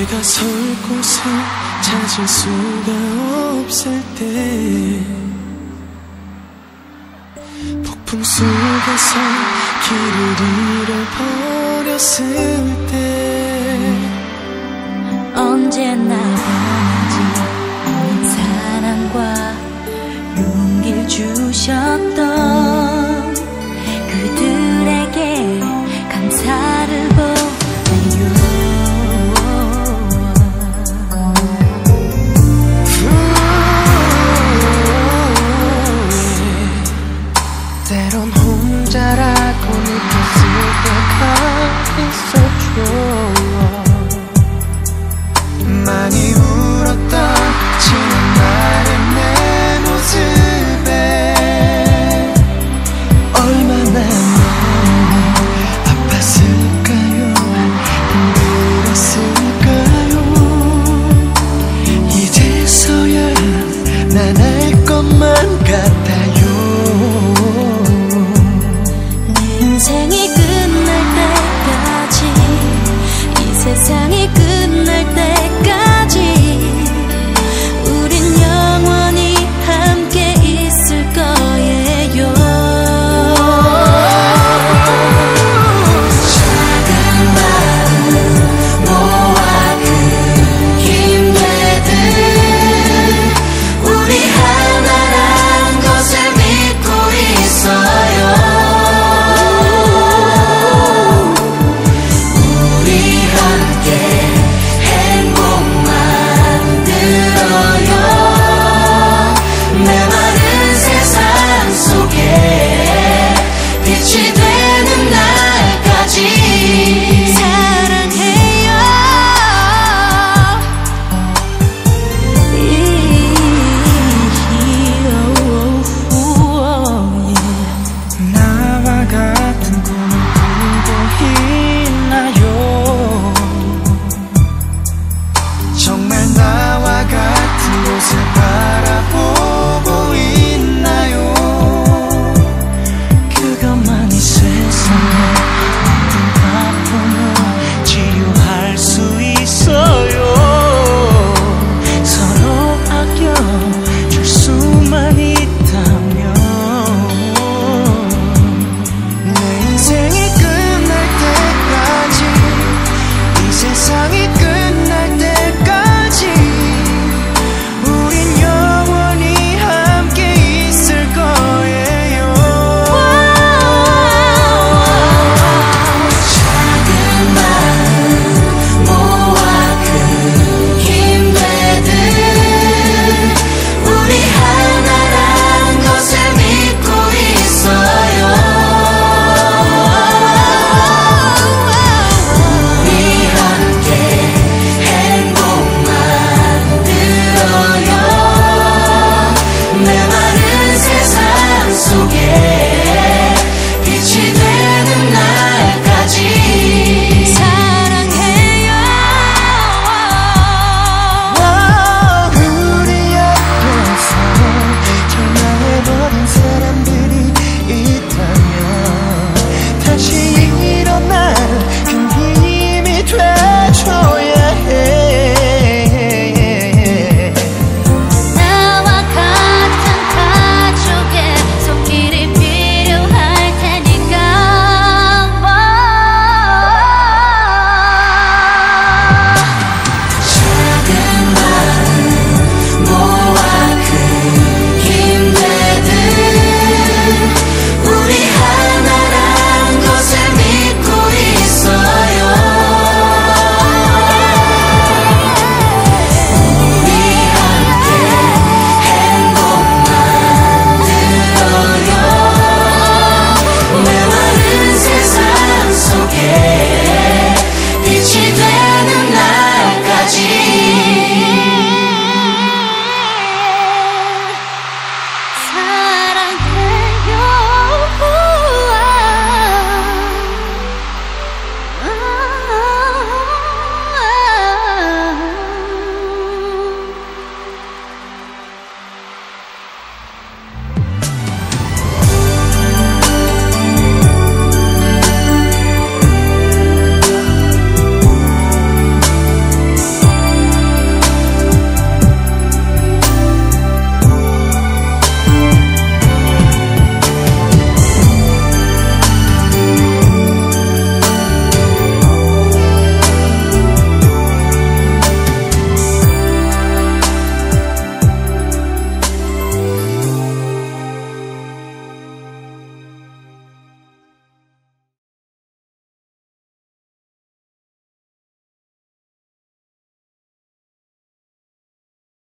내가 설 곳을 찾을 수가 없을 때 폭풍 속에서 길을 잃어버렸을 때 언제나